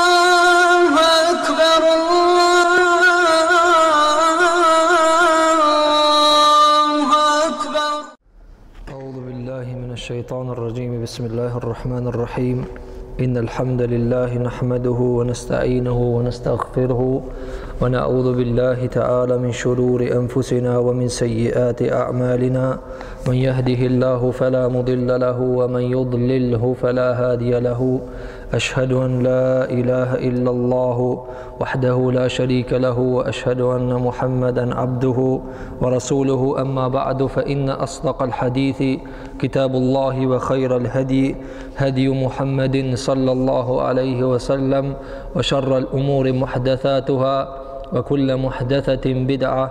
الله أكبر الله أكبر أعوذ بالله من الشيطان الرجيم بسم الله الرحمن الرحيم إن الحمد لله نحمده ونستعينه ونستغفره ونعوذ بالله تعالى من شرور أنفسنا ومن سيئات أعمالنا من يهده الله فلا مضل له ومن يضلله فلا هادي له أشهد أن لا إله إلا الله وحده لا شريك له وأشهد أن محمدا عبده ورسوله أما بعد فإن أصدق الحديث كتاب الله وخير الهدي هدي محمد صلى الله عليه وسلم وشر الأمور محدثاتها wa kulle muhdethetin bid'a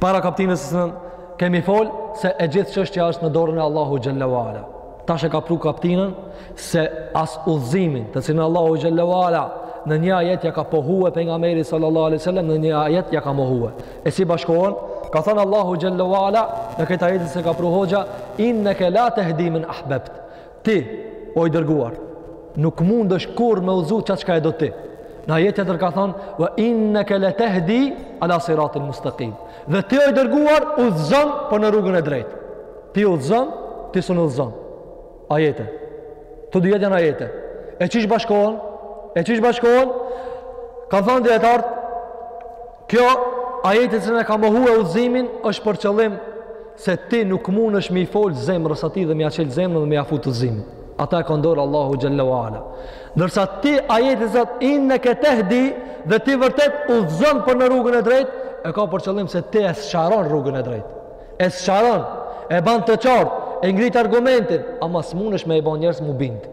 Para kaptinës të cilën, kemi folë se e gjithë çështja është në dorën e Allahu Xhelle wa Ala. Tash e ka pru kaptinën se as udhëzimin të cilën Allahu Xhelle wa Ala në një ajet ja ka pohue Pejgamberit sallallahu alai sallam në një ajet ja ka mohue. E si bashkohen, ka thënë Allahu Xhelle wa Ala në këtë ajetin se ka pru hoxha, inneke la tehdi men ahbebt. Ti, o i dërguar, nuk mundesh kurrë me udhëzu qatë çka e do ti. Në ajet tjetër ka thonë, ve inneke le tehdi, ala siratin mustakim. Dhe ti, o i dërguar, udhëzon për në rrugën e drejtë. Ti udhëzon, ti s'un udhëzon. Ajete. Të dyjat janë ajete. E qysh bashkohen? E qysh bashkohen? Ka thonë dijetarët, Kjo ajeti të cilën e ka mohue udhëzimin është për qëllim se ti nuk mundesh me i folë zemrës atij dhe me ia çelë zemrën dhe me ia futë udhëzimin. Ata e ka n'dorë Allahu Xhelle wa Ala. Nërsa te ajeti që thotë inneke tehdi dhe ti vërtet udhëzon për në rrugën e drejtë, e ka për qëllim se ti e sqaron rrugën e drejtë. E sqaron, e ban të qartë, e ngritë argumentin, ama s'mundesh me i ban njerëz m'u bindë.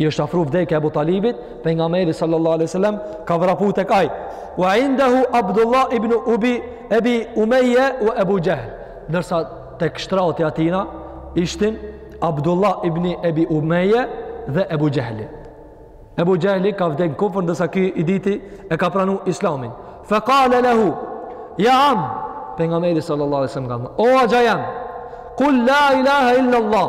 i është afru vdekja Ebu Talibit, Pejgamberi sallallahu aleyhi sallam, ka vrapu tek ai. Wa indahu Abdullah ibn Ubi, Ebi Umeje, wa Ebu Xhehl. Nërsa tek shtrati i atina, ishtin Abdullah ibn Ebi Umeje dhe Ebu Xhehli. Ebu Xhehli ka vdekë në kufër, ndërsa ky i dyti e ka pranu islamin. Fe kale lehu, ja am, Pejgamberi sallallahu aleyhi sallam, o axha jem, kul la ilaha illa Allah,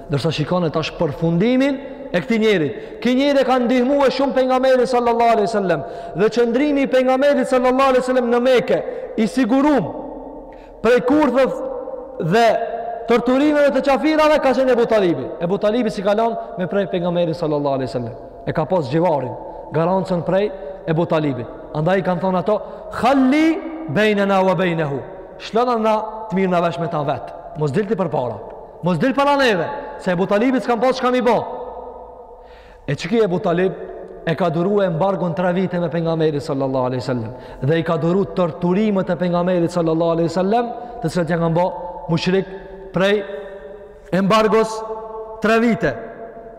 Ndërsa shikone tash përfundimin e këtij njerit. Ky njeri e ka ndihmue shumë Pejgamberin sallallahu aleyhi sallem. Dhe qëndrimi i Pejgamberit sallallahu aleyhi sallem në Meke, i sigurum, prej kurtheve dhe torturimeve të qafirave, ka qenë Ebu Talibi. Ebu Talibi s'i ka lon me prek Pejgamberin sallallahu aleyhi sallem. E ka pas xhivarin, garancën prej Ebu Talibi. Andaj i kanë thonë ato, khalli bejnëna wa bejnëhu. Shlona na të mirrena vesh me ta vetë. Mos dil ti përpara. Mos dil para neve, se Ebu Talibit s'kan pas çka me i bo. E qiky Ebu Talib, e ka duru embargon tre vite me Pejgamberin sallallahu aleyhi sallam. Dhe i ka duru torturimet e Pejgamberit sallallahu aleyhi sallam, të cilat ja kan bo mushrikt prej embargos tre vite.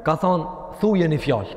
Ka thonë, thuje një fjalë.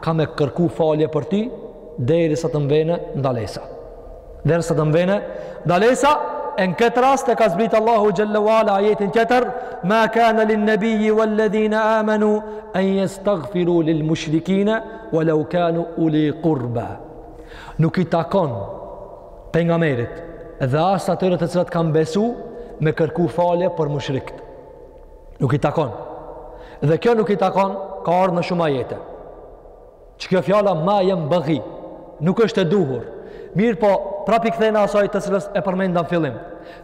kam me kërku falje për ty derisa të m'vjen ndalesa derisa të m'vjen ndalesa e në këtë rast e ka zbrit Allahu Xhelle wa Ala ajetin tjetër ma kane lin nebiji wal ledhina amanu en jestagfiru lil mushrikine wa leu kanu uli kurba nuk i takon Pejgamberit dhe as atyre të cilat kanë besu me kërku falje për mushrikt Nuk i takon. Dhe kjo nuk i takon, ka ardhë në shumë ajete. Që kjo fjala ma jembeghi, nuk është e duhur. Mirëpo, prap i kthehna asaj të cilës e përmenda në fillim.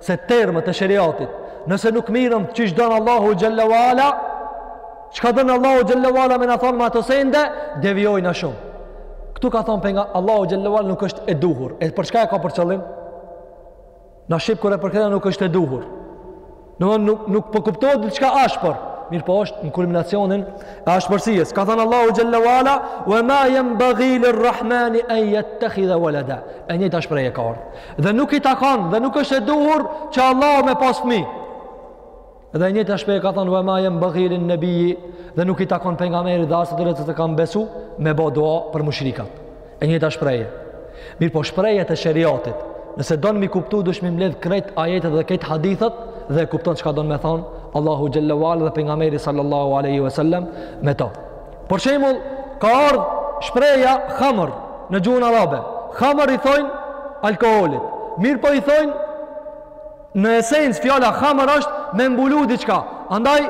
Se termët e sheriatit, nëse nuk mirren qysh don Allahu xhelle ve ala, çka don Allahu xhelle ve ala me na thonë me ato sende, devijojna shumë. Këtu ka thonë penga Allahu xhelle ve ala nuk është e duhur. E për çka e ka për qëllim? Na shqip kur e përkthejna nuk është e duhur. Do të nuk nuk po kuptohet diçka ashpër, mirëpo është në kulminacionin e ashpërsisë. Ka thënë Allahu xhelle ve ala, "Wa ma yanbaghi lir-rahmani an yattakhidha walada." E njëjta shprehje ka ardh. Dhe nuk i takon dhe nuk është e duhur që Allahu me pas fëmijë. Dhe e njëjta shprehje ka thonë ve ma jembeghi lin-nebiji dhe nuk i takon pejgamberit dhe as atyre të cilët kan besu me bo dua për mushrikat. E njëjta shprehje. Mirëpo shprehjet e sheriatit. Nëse don m'i kuptu, duhesh m'i mbledh krejt ajetet dhe krejt hadithet dhe e kupton çka don me thonë Allahu xhelle ve ala dhe pejgamberi sallallahu aleyhi ve sellem me to. Për shembull, ka ardhë shprehja khamër në gjuhën arabe. Khamër i thojnë alkoholit. Mirëpo i thojnë Në esencë fjala khamër është me mbulu diçka. Andaj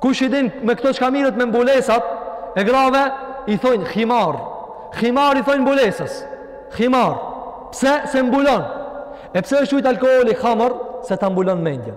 kush i din me këto çka mirret me mbulesat e grave i thojnë khimar. Khimar i thojnë mbulesës. Khimar. Pse? Se mbulon. E pse është qujt alkooli khamër? Se ta mbulon mendjen.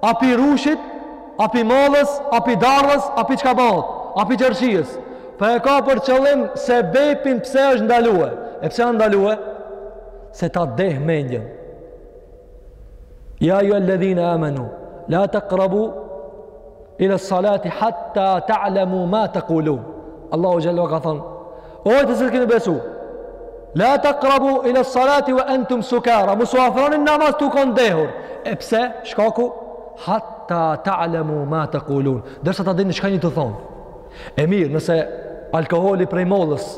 A pi rushit, a pi mollës, a pi dardhës, a pi çka bëhet, a pi qershijës. Po e ka për qëllim sebepin pse është ndalue. E pse është ndalue? Se ta deh mendjen. Ja ejjuhe ledhine amenu, la tekrabu ila salati hatta ta'lamu ma tekulun. Allahu xhelle ka thonë, O ju të cilët keni besu, la taqrabu ila salati wa antum sukara. Mos u afroni në namaz tu kon dehur. E pse? Shkaku hatta ta'lamu ma taqulun. Derisa ta dini çka jeni tu thon. E mirë, nëse alkooli prej mollës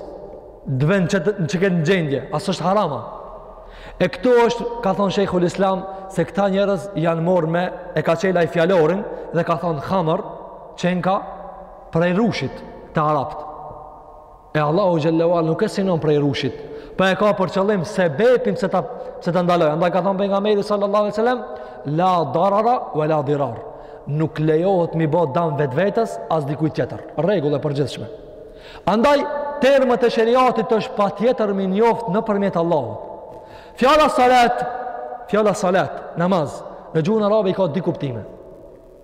të ven në qiket gjendje, a s' është haram a. E këtu është, ka thonë Shejhul Islam, se këta njerëz janë marrë me e ka çel ai fjallorin dhe ka thonë khamër, qenka prej rushit të arapt. E Allahu xhelle ve ala nuk e sinon prej rushit, po e ka për qëllim sebepin pse ta, pse ta ndaloj. Andaj ka thënë pejgamberi sallallahu alajhi wasallam, la darara wa la dirar. Nuk lejohet m'i bo dam vetvetes as dikujt tjetër. Rregull e përgjithshme. Andaj termet e sheriatit është patjetër m'i njoft nëpërmjet Allahut. Fjala salat, fjala salat, namaz, në gjuhën arabe i ka dy kuptime.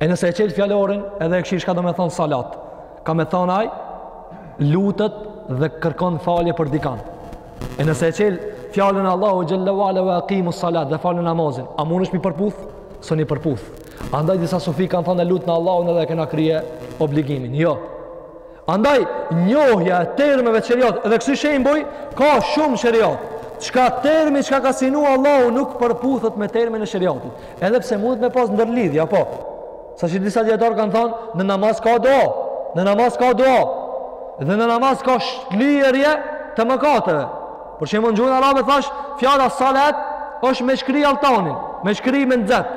E nëse e çel fjalorin, edhe e kshir çka domethonë salat. Ka me thonë ai, lutet dhe kërkon falje për dikan. E nëse e çel fjalën e Allahu xhelle ve ala ve akimu salat dhe falne namazin, a mund është mi përputh? S'un i përputh. Andaj disa sufi kanë thonë e lutëm Allahun edhe e kena kry obligimin. Jo. Andaj, njohja e termeve n'sheriat, edhe kësi shembuj, ka shumë n'sheriat. Çka termi çka ka synu Allahu nuk përputhet me termin e sheriatit. Edhe pse mundet me pas ndërlidhja, po. Saqë disa dijetarë kanë thonë, në namaz ka dua, në namaz ka dua, dhe në namaz ka shlyerje të mëkateve. Për shembull n'gjuhën arabe thash, fjala salat është me shkri altanin, me shkri me nxet.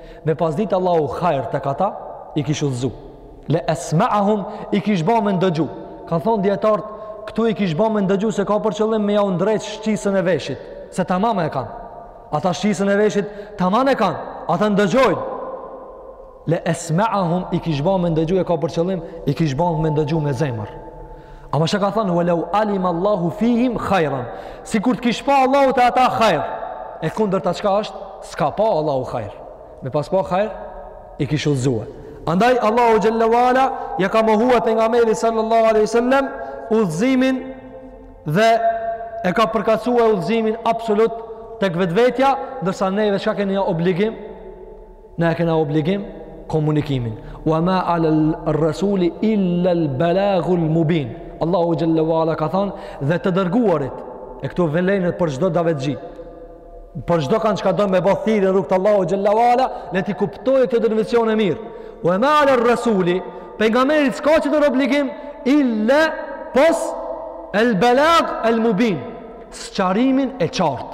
Me pas dit Allahu hajr tek ata, i kish udhëzu. Le esma ahum, i kish ba me ndëgju. Kan thonë dijetarët, këtu i kish ba me ndëgju s'e ka për qëllim me jau ndreq shqisën e veshit. Se tamam e kanë. Ata shqisën e veshit, tamam e kanë. Ata ndëgjojnë. Le esma ahum, i kish ba me ndëgju e ka për qëllim, i kish ba me ndëgju me zemër. Ama ç'ka thënë, Walau alima Allahu fihim khajran. Sikur të kish pa Allahu te ata khajr. E kundërta çka është, s'ka pa Allahu khajr. Me pas pa khajr, i kish udhëzue. Andaj, Allahu xhelle ve ala, ia ka mohua pejgamberit sallallahu aleyhi sallem, udhëzimin dhe e ka përkasue udhëzimin absolut tek vetvetja, ndërsa neve çka kena obligim, Na e kena obligim komunikimin. Wa ma ala al-rasuli illa al-balaghul mubin. Allahu xhalla wa ala ka thënë dhe të dërguarit e këtu vlen për çdo davetxhi. Për çdo kan çka don me bë thirrje n'rrugë t'Allahut xhalla wa ala, le t'i kuptojë këtë drejtësion e mirë. Wa ma ala al-rasuli pejgamberi s'ka tjetër obligim illa pos al-balagh al-mubin. Sqarimin e qartë.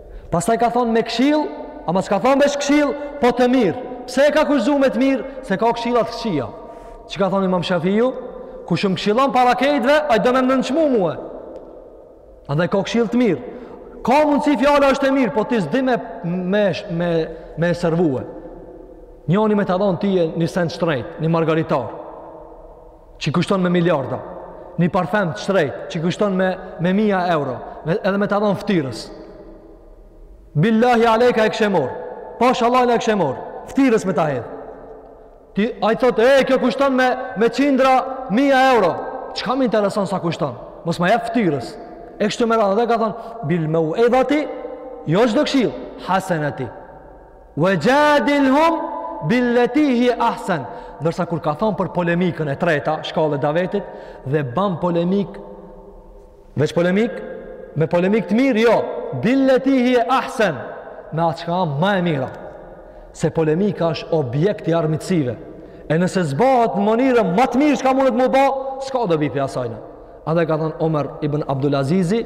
Pastaj ka thonë me këshill, ama s'ka thonë veç këshill, po të mirë. Pse e ka kushzu me të mirë? Se ka këshilla të këqija. Që ka thonë imam Shafiu, kush më këshillon para krejtve, ai do me më nënçmu mue. Andaj ka këshill të mirë. Ka mundësi fjala është e mirë, po ti s'di me, me, me, me servue. Njoni me ta dhonë tye një sen shtrejt, një margaritar. që kushton me miliarda, një parfem të shtrejt, që kushton me, me mija euro, me, edhe me ta dhon ftyrës. Billahi alejk a e kishe marr, pash Allahin a e kishe marr, ftyrës me ta hedh. Ti, ai thotë, e, kjo kushton me, me qindra mija euro, çka m'intereson sa kushton, mos ma jep ftyrës. E kështu me radhë dhe ka thonë, bil meuidhati, jo çdo këshillë, haseneti. Wa jadilhum billati hija ahsan. Ndërsa kur ka thon për polemikën e treta, shkallë e davetit dhe ban polemik veç polemik me polemik të mirë, jo, billati hija ahsan. Me atë çka ma e mira. Se polemika është objekt i armiqësive. E nëse s'bahet në mënyrën ma të mirë çka munet m'u ba, s'ka dobi pi asajna. Edhe ka thonë Omer ibn Abdul Azizi,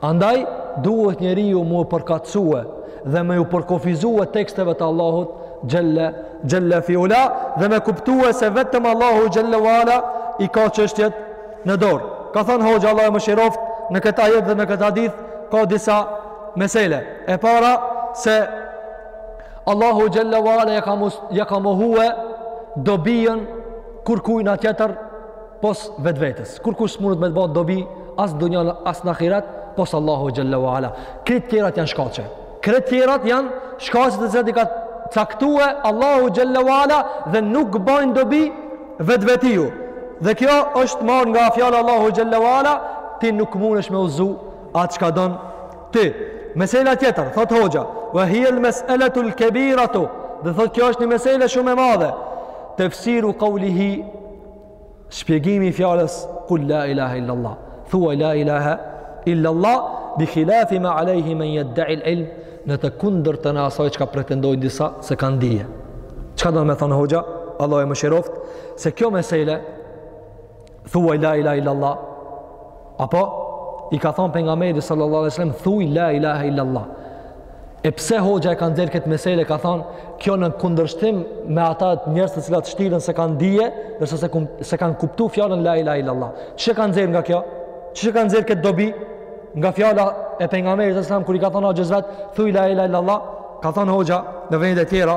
Andaj, duhet njeriu m'u përkatësue dhe me ju përkofizue teksteve të Allahut xhelle, xhelle fi ula dhe me kuptue se vetëm Allahu xhelle ve ala i ka çështjet në dorë. Ka thanë hoxha Allahu e mëshiroft në këtë ajet dhe në këtë hadith ka disa mesele. E para se Allahu xhelle ve ala ja ka, mus, ja ka mohue dobijën kurkujna tjetër pos vetvetes. Kurkush s'munet me të ba dobi, as n'dunja as në ahiret, pos Allahu xhelle ve ala. Krejt tjerat janë shkaqe. Krejt tjerat janë shkaqe të cilat i ka caktue Allahu xhelle ve ala dhe nuk bajn dobi vetvetiu. Dhe kjo është marrë nga fjala e Allahut xhelle ve ala, ti nuk mundesh me udhzu atë çka don ti. Mesela tjetër, thot hoxha, wa hiya al-mas'alatu al-kabiratu. Do thot kjo është një mesele shumë e madhe. Tefsiru qawlihi Shpjegimi i fjalës kul la ilaha illa Allah. Thuaj la ilaha illa Allah bi khilafi ma alayhi man yadda'i al-ilm në të kundërtën e asaj çka pretendojnë disa se kanë dije. Çka don me thonë hoxha? Allahu e mëshiroft se kjo mesele thuaj la ilaha illa Allah Apo i ka thon pejgamberi sallallahu alajhi wasallam thuj la ilaha illa allah. E pse hoxha e ka nxjerr këtë mesele ka thon kjo në kundërshtim me ata njerëz të cilat shtiren se kanë dije, ndërsa s'e kum, s'e kanë kuptu fjalën la ilaha illa allah. Ç'e ka nxjerr nga kjo? Ç'e ka nxjerr këtë dobi nga fjala e pejgamberit sallallahu alajhi wasallam kur i ka thon axhës vet thuj la ilaha illa allah ka thon hoxha në vende tjera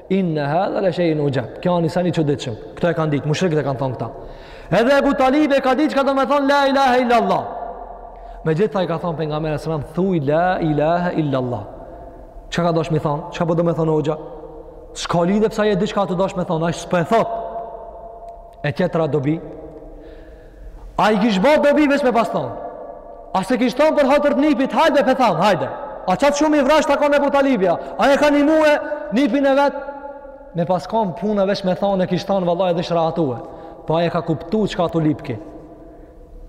Inna hadha la shay'un ujab. Kjo a ni sen i çuditshëm. Kto e kanë ditë, mushrikët e kanë thon këta. Edhe Abu Talib e ka ditë çka do me thonë la ilaha illa Allah. Megjithatë i ka thonë pejgamberi alejhi selam, thuj la ilaha illa Allah. Çka ka dasht me thonë? Çka po do me thonë hoxha? S'ka lidhje pse ai e di çka a tu dasht me thonë, ashtu s'pe thotë. E tjetra dobi, A i kish ba dobi veç me pas thonë? A s'e kish thonë për hatër të nipit, hajde pe thamë, hajde. A qatë shumë i vrazhdë a kon Ebu Talibja? Ai e ka nimue nipin e vet. Me pas kon puna veç me thonë e kish thonë vëlla edhe ish rahatue. Po ai e ka kuptu çka a tu lyp ky?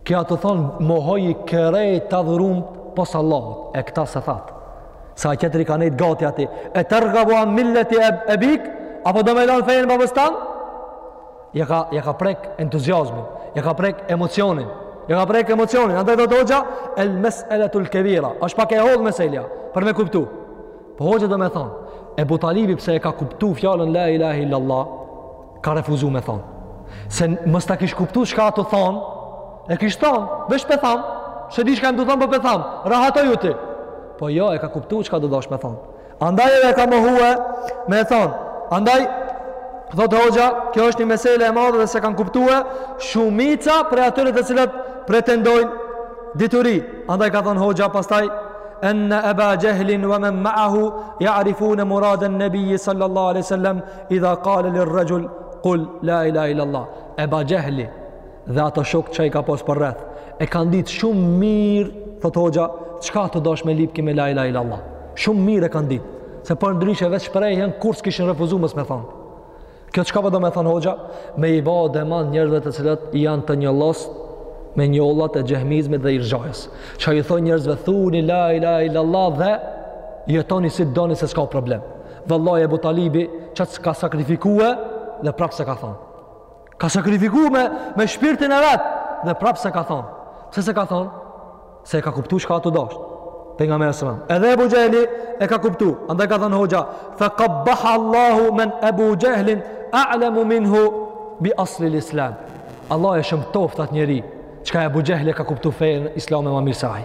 Ky a tu thonë mohoji krejt të adhurumt pos Allahut. E këta s'e tha. Sa ai tjetri ka nejtë gati aty. E tergabu an milleti e, ebike? Apo do me lanë fejnë babës tanë? Ja ka, ja ka prek entuziasmin, ja ka prek emocionin, ja ka prek emocionin, andaj thot hoxha, el mes'eletul kebira, është pak e hollë meselja, për me kuptu. Po hoxha do me thonë, Ebu Talibi pse e ka kuptu fjalën la ilahe illallah, ka refuzu me thonë. Se mos ta kish kuptu çka a tu thonë, e kish thonë, veç pe thamë, s'e di çka jam tu thonë, po pe thamë, rahatoju ti. Po jo, e ka kuptu çka a tu dash me thonë. Andaj edhe e ka mohue me thonë. Andaj, thotë hoxha, kjo është një mesele e madhe dhe s'e kanë kuptue shumica prej atyre të cilët pretendojnë dituri. Andaj ka thonë hoxha, pastaj, enne Eba Xhehlin ve men maahu ja'rifune muraden nebijji sallallahu aleyhi sallam, idha kale lir-rexhul, kul la ilaha illallah. Eba Xhehli, dhe ato shokë që i ka pasë përreth, e kanë ditë shumë mirë, thot hoxha, çka tu dasht me lypë ki me la ilaha illallah. Shumë mirë e kanë ditë, se përndryshe veç shprehjen kurrë s'kishin refuzu mos me thonë. Kjo çka po do me thonë hoxha, me i bo demant njerzve të cilët janë të njollos me njollat e xhehmizmit dhe irxhasë. Çka i thonë njerzve, thuni la ilaha illallah dhe jetoni si doni se s'ka problem. Vallahi Ebu Talibi, çka s'ka sakrifikue dhe prapë s'e ka thonë. Ka sakrifiku me, me shpirtin e vet. Dhe prapë s'e ka thonë. Pse s'e ka thonë? Se e ka kuptu çka a tu dashtë Pejgamberi alejhi selam. Edhe Ebu Xhehli e ka kuptu. Andaj ka thonë hoxha. Fe kabbaha Allahu men Ebu Xhehlin a'lemu minhu bi asli l'islam. Allah e shëmtoftë atë njeri. Çka Ebu Xhehli e ka kuptu fenë islame ma mirë se ai.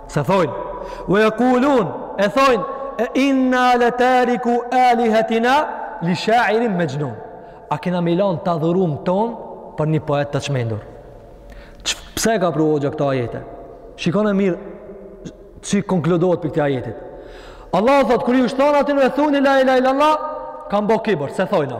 Se thojnë, ve jekulun, e thojnë, e inna le tariku alihetina li shairin mexhnun. A kena me i lan të adhurumt tonë për një poet të çmendur. Pse i ka pru hoxha këto ajete? Shikone mirë çka konkludohet prej këtij ajetit. Allahu thotë, kur ju është thonë atyne thuni la ilaha illallah, kan bo kibër, se thojna.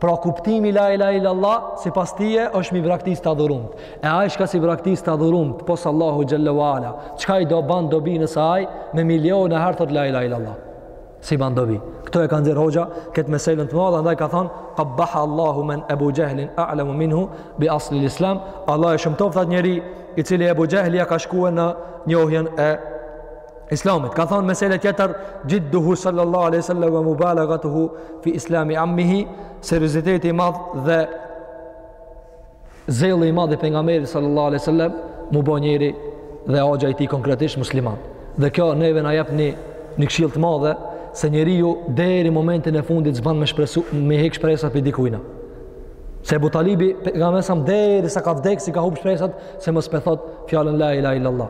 Pra kuptimi la ilaha illallah sipas tij është me i braktis t'adhurumt. E ai çka s'i braktis t'adhurumt, pos Allahut xhelle ve ala. Çka i ban dobi nëse ai me miliona herë thot la ilaha illallah. S'i ban dobi. Ktu e ka nxjerr hoxha këtë meselen të madhe, andaj ka thon kabbaha Allahu men Ebu Xhehlin a'lamu minhu bi asli l'islam. Allah e shëmtoft atë njeri i cili Ebu Xhehli ja ka shkue në njohjen e Islamit. Ka thonë mesele tjetër, xhidduhu sallallahu aleyhi sallam ve mubalagatuhu fi islami ammihi, serioziteti i madh dhe zeli i madh i Pejgamberit sallallahu aleyhi sallam, m'u bo njeri dhe axha i tij konkretisht musliman. Dhe kjo neve na jep një, një këshill t'madhe, se njeriu deri momentin e fundit s'ban me, shpresu, me hek shpresat prej dikujna. Se Ebu Talibi, Pejgamberi alejhi selam, deri sa ka vdek, s'i ka hup shpresat, se mos p'e thot fjalën la ilaha illallah.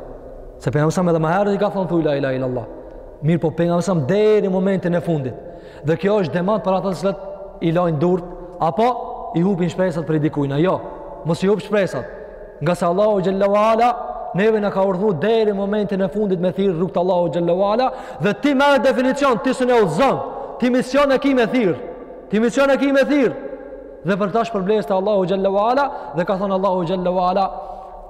Se pejgamberi salam edhe më herët i ka thonë thuaj la ilaha illallah. Mirëpo pejgamberi salam deri në momentin e fundit. Dhe kjo është demant për ata që i lajnë durt apo i hupin shpresat prej dikujna. Jo, mos i hup shpresat. Ngase Allahu xhelle ue ala neve na ka urdhëru deri në momentin e fundit me thirr n'rrugë t'Allahut xhelle ue ala dhe ti me definicion ti s'e udhzon. Ti mision e ke me thirr. Ti mision e ke me thirr. Dhe përtash për besë të Allahut xhelle ue ala dhe ka thonë Allahu xhelle ue ala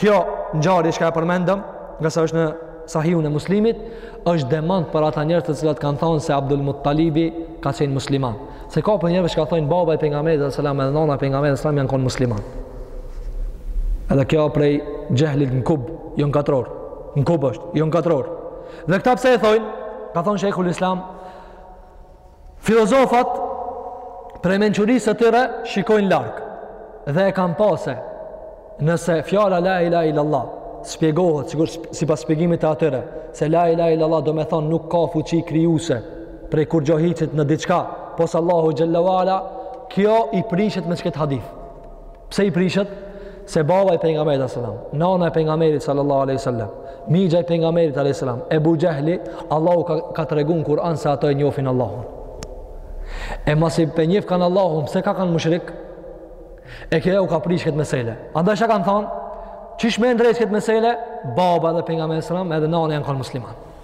Kjo ngjarje që e përmendëm, ngase është në Sahihun e Muslimit, është demant për ata njerëz të cilët kanë thënë se Abdul Muttalibi ka qenë musliman. Se ka prej njerëzve që thojnë baba i pejgamberit sallallahu alajhi wasallam dhe nana e pejgamberit sallallahu alajhi wasallam janë konë musliman. Edhe kjo prej xhehlit në kub, jo në katror. Në kub është, jo në katror. Dhe këta pse e thojnë? Ka thonë Shejhul Islam Filozofat prej mençurisë së tyre shikojnë larg dhe e kanë pa se nëse fjala la ilaha illallah shpjegohet sikur sipas shpjegimit të atyre se la ilaha illallah domethonë nuk ka fuqi krijuese prej kurrgjë hiçit në diçka pos Allahut xhelle ue ala kjo i prishet me qikët hadith Pse i prishet? Se baba i pejgamberit alayhis salam, nana e pejgamberit sallallahu alaihi wasallam, mixha e pejgamberit alayhis salam, Ebu Xhehli, Allahu ka, ka tregu në Kur'an se ata e njofin Allahun. E masi p'e njofkan Allahun, pse kan kan mushrik? E kjo u ka prish këtë mesele. Andaj çka kanë thënë? Qysh me ndreq këtë mesele? Baba i pejgamberit sallallahu edhe nana janë kanë musliman.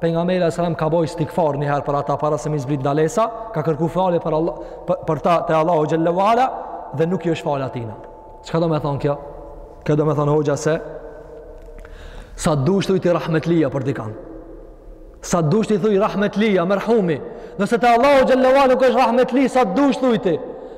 Pejgamberi alejhi selam ka bo istigfar njëherë për ata para se me zbrit ndalesa, ka kërku falje për, Allah, për, për ta te Allahu xhelle ue ala dhe nuk i është falë atina. Çka domethonë kjo? Kjo domethonë hoxha se sa t'dush thuj ti rahmetlija për dikan. Sa t'dush ti thuj rahmetlija, merhumi. Nëse te Allahu xhelle ue ala nuk është rahmetli, sa t'dush thuj ti.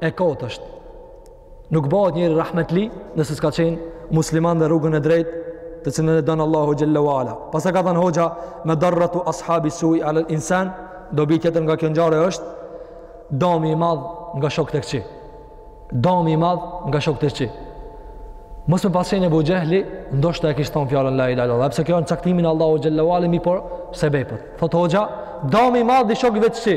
E kot është. Nuk bahet njeri rahmetli nëse s'ka qenë musliman dhe n'rrugën e drejtë të cilën e don Allahu xhelle ue ala. Pastaj ka thënë hoxha medarratu ashabi sui ala al-insan, dobi tjetër nga kjo ngjarje është dami i madh nga shokët e këqij. Dami i madh nga shokët e këqij. Mos me pas qenë Ebu Xhehli, ndoshta e kish thonë fjallën la ilaha illallah, edhe pse kjo në caktimin e Allahut xhelle ue ala, mirëpo sebepet. Thot hoxha, dami i madh i shokëve t'kqi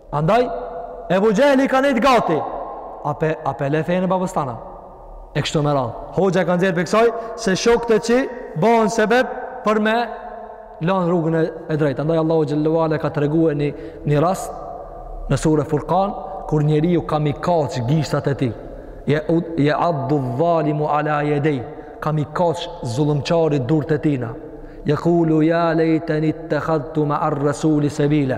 Andaj, Ebu Xhehli i ka nejtë gati, a pe, a pe le fejnë e babës tanë. E kështu me radhë. Hoxha ka nxjerrë prej kësaj, se shokët e kqi bohen sebep për me lanë rrugën e, e drejtë. Andaj, Allahu xhelle ue ala ka tregu e një, një rast në suren Furkan, kur njeriu ka m'i kafshu gishtat e tij. Je, jeaddu dhalimu ala jedej, ka m'i kafshu zullumqari durt e tina. Jekulu ja lejteni ittehadhtu mea rresuli sebila.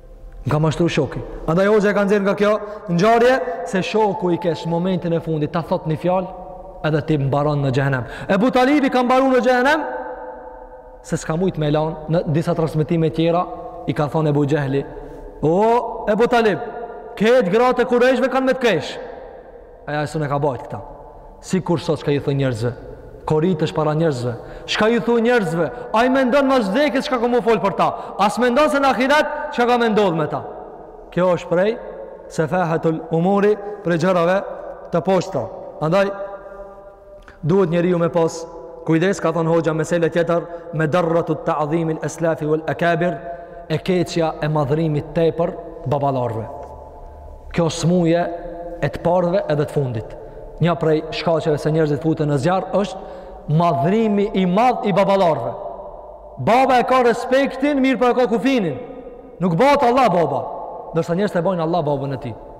M'ka mashtru shoki. Andaj hoxha e ka nxjerr nga kjo ngjarje se shoku i kesh momentin e fundit ta thot një fjalë edhe ti mbaron në xhenem. Ebu Talibi ka mbaru në xhenem se s'ka mujt me e lan në disa transmetime tjera i ka thonë Ebu Xehli o Ebu Talib këtë gratë e kurejshve kanë me të kesh Aja e s'un e ka bajt këta. Sikur sot çka ju thu njerëzve. Koritesh para njerëzve. Çka ju thu njerëzve. Ai mendon mas dekës çka ka m'u fol për ta. As mendon se në ahiret çka ka me ndodh me ta. Kjo është prej sefahetul umuri prej gjërave të poshta. Andaj, Duhet njeriu me pas kujdes ka thënë hoxha mesele tjetër madarratu ta'zim al-aslaf wal-akabir e keqja e madhërimit tepër të baballarëve. Kjo smuje e të parëve edhe të fundit. Një prej shkaqeve se njerëzit futen në zjarr është madhërimi i madh i baballarëve. Baba e ka respektin, mirëpo e ka kufinin. Nuk bëhet Allah baba, ndërsa njerëzit e bojnë Allah babën e tij.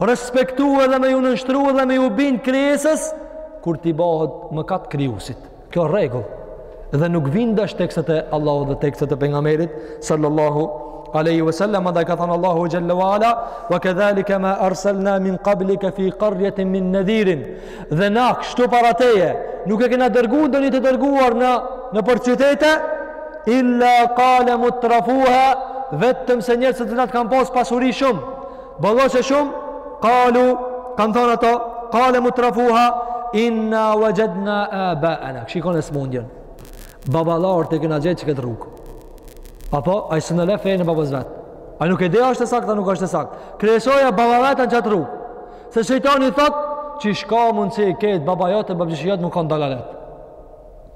respektu edhe me ju nënshtru edhe me ju bin krijesës, kur t'i bëhet mëkat krijusit. Kjo rregull. Dhe nuk vin ndesh tekstet e Allahut dhe tekstet e pejgamerit, sallallahu aleyhi ve sellem, dhe ka thënë Allahu gjellë wa ala, wa kedhalike ma arselna min qablike fi karjetin min nëdhirin, dhe na kështu para teje, nuk e kena dërgu donjë të dërguar në, nëpër qytete, illa kale mutrafuha, vetëm se njerëzit të cilët kanë pas pasuri shumë, Boll e shumë, kalu, kanë thonë ato, kale mutrafuha, inna vexhedna abaena. Shikon e smundjen. Baballarët i kena gjet në këtë rrugë. Apo, a i së në lefë e në babës vetë. Ai nuk e di a është e saktë, a nuk është e saktë. Kryesorja baba vetë në qatë rrugë. Se shëjtoni thotë, qysh ka mundësi ket baba jot e babgjyshi jot m'u kanë dalalet.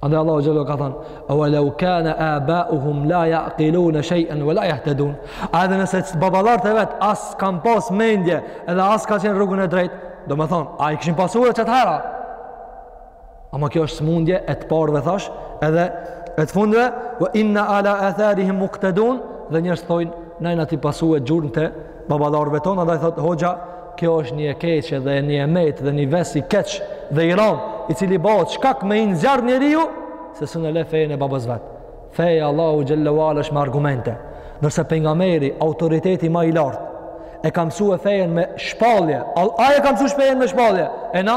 Andaj Allahu xhallahu ka thënë: "Aw law kana aba'uhum la yaqilun shay'an wa la yahtadun." A dhe nëse baballarët e vet as kan pas mendje, edhe as kanë qenë rrugën e drejtë, domethënë, a i kishin pasue qat hera? Amo kjo është smundje e të parëve thash, edhe e të fundëve, "Wa inna ala atharihim muqtadun." Dhe njerëz thonë, "Na jena ti pasue gjurmët e Baballarëve tonë, andaj thotë hoxha, kjo është një e keqe dhe një e metë dhe një ves i keq dhe i ranë, i cili bëhet shkak me hi në zjarr njeriu, se s'un e le fejën e babës vetë. Feja Allahu Gjellewal është me argumente. Ndërsa pejgameri, autoriteti ma i lartë, e ka msue fejën me shpalje. Ai e ka msu fejën me shpalje? E na?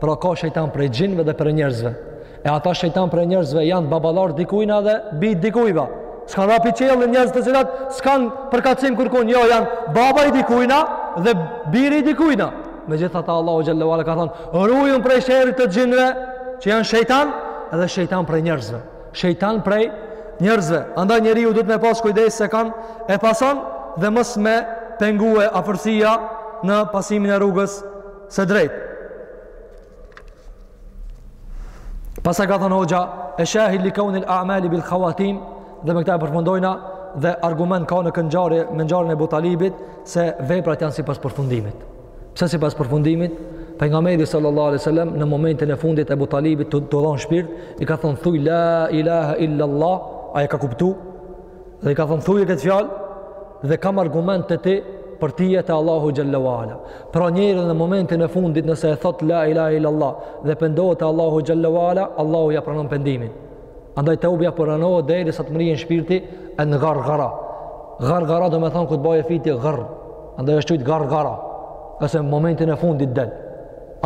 Pra ka shejtan prej xhinve dhe prej njerëzve. E ata shejtan prej njerëzve janë baballarë t'dikujna dhe bi dikujva. S'kan ra pi qiellit njerëz të cilët s'kan përkatësim kërkund, jo janë baba i dikujna dhe biri i dikujna. Megjithatë Allahu xhelle ue ala ka thonë, rujuni prej sherrit të xhinve që janë shejtan edhe shejtan prej njerëzve. Shejtan prej njerëzve. Andaj njeriu duhet me pas kujdes se kënd e pason dhe mos me pengue afërsia në pasimin e rrugës Së drejtë. Pastaj ka thënë hoxha, esh-shahid li kauni l'amali bil khawatim, dhe me këtë e përfundojna, dhe argument ka në këtë ngjarje, me ngjarjen e Ebu Talibit, se veprat janë sipas përfundimit. Pse sipas përfundimit? Pejgamberi sallallahu alaihi wasallam, në momentin e fundit Ebu Talibit tu, tu dhonë shpirt, i ka thënë thuj la ilaha illallah, ai e ka kuptu? Dhe i ka thënë thuje këtë fjalë dhe kam argument te ti për ty te Allahu xhelle ue ala. Pra njeriu në momentin e fundit nëse e thot La ilaha illallah dhe pendohet te Allahu xhelle ue ala, Allahu ia pranon pendimin. Andaj teubja pranohet derisa të mërrijë shpirti në gargara. Gargara domethonë kur të baje fyti garr. Andaj është quajt gargara. Se në momentin e fundit del.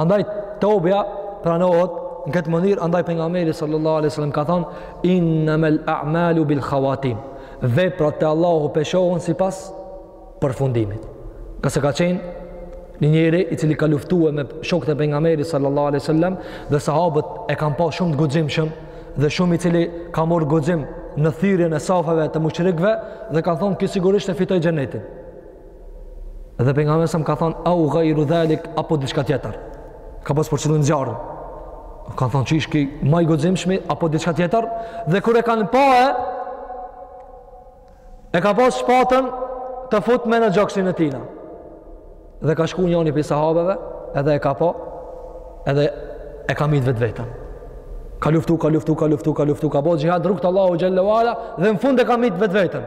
Andaj teubja pranohet në këtë mënyrë, andaj pejgamberi sallallahu alaihi wasallam ka thënë innamal a'malu bil khawatim. Veprat te Allahu peshohen sipas përfundimit. Ka se ka qenë një njeri i cili ka luftuar me shokët e pejgamberit sallallahu alaihi wasallam dhe sahabët e kanë pa shumë të guximshëm dhe shumë i cili ka marr guxim në thyerjen e safeve të mushrikëve dhe kanë thonë ky sigurisht e fitoi xhenetin. Dhe pejgamberi salam ka thënë au ghayru dhalik apo diçka tjetër. Ka pas për qëllim zjarrin. Kanë thënë qysh ky më i guximshmi apo diçka tjetër dhe kur e kanë pa e ka pas shpatën të futme në gjoksin e tina. Dhe ka shku njoni pi sahabeve edhe e ka pa edhe e ka myt vetveten. Ka luftu, ka luftu, ka luftu, ka luftu, ka bo xhihad n'rrugë t'Allahut xhelle ue ala dhe në fund e ka myt vetveten.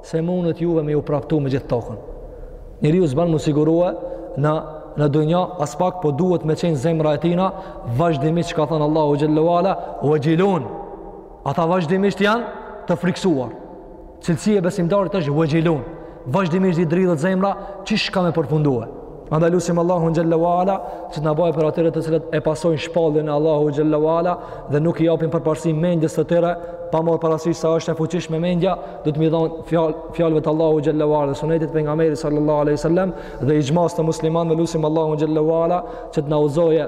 Se mundet juve me ju praptu me gjithë tokën. Njeriu s'ban m'u sigurue në, në dunja, aspak po duhet me qenë zemra e tina, vazhdimisht qysh ka thënë Allahu xhelle ue ala, uexhilun. Ata vazhdimisht janë të frikësuar. Cilësia e besimtarit është uexhilun. Vazhdimisht i dridhet zemra, qysh ka me përfundue. Andaj lusim Allahun xhelle ue ala që të na bëjë prej atyre të cilët e pasojnë shpalljen e Allahut xhelle ue ala dhe nuk i japin përparësi mendjes së tyre, pa marr parasysh sa është e fuqishme mendja, duhet me i dhon fjalë fjalëve të Allahut xhelle ue ala, sunetit të pejgamberit sallallahu alaihi wasallam dhe ixhmas të muslimanëve lusim Allahun xhelle ue ala që të na udhëzoje